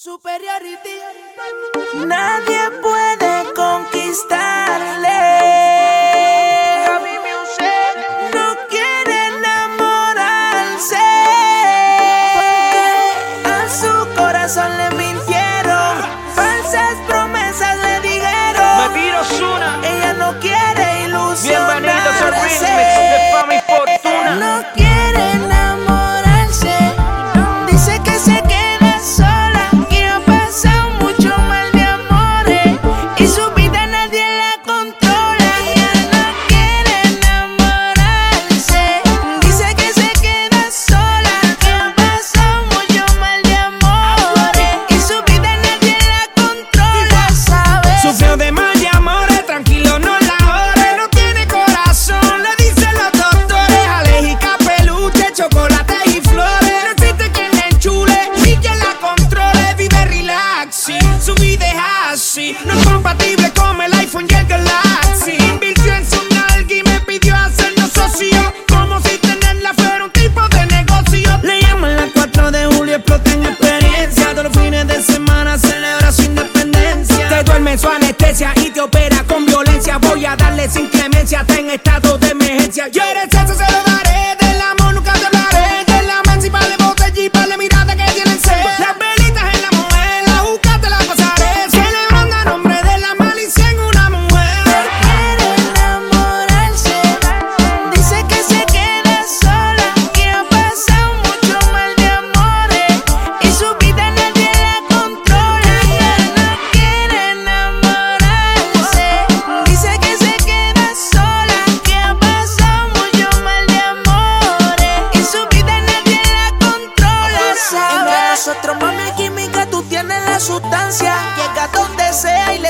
Superioridad. Nadie puede conquistarle. su anestesia y te opera con violencia. Voy a darles inclemencia, está en estado de emergencia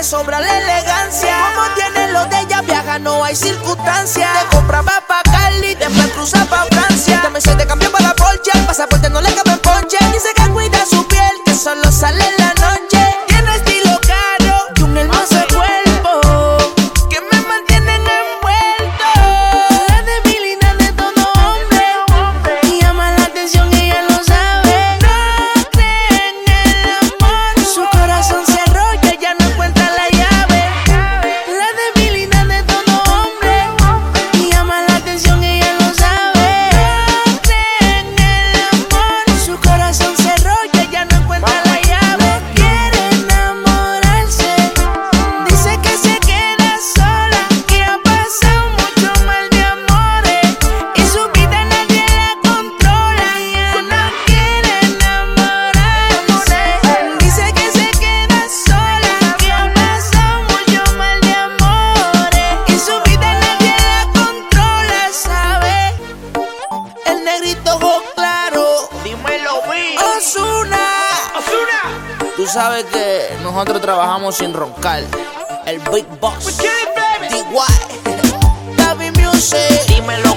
sobra la elegancia. Como tiene lo de ella, viaja, no hay circunstancia. Te compraba pa' Cali, después cruza pa' Francia. También se te cambió para la Porsche, el pasaporte no le cabe en ponche. Dice que cuida su piel, que solo sale en la noche. sabes que nosotros trabajamos sin roncar. El Big Boss. Pues DY. Music. Dímelo.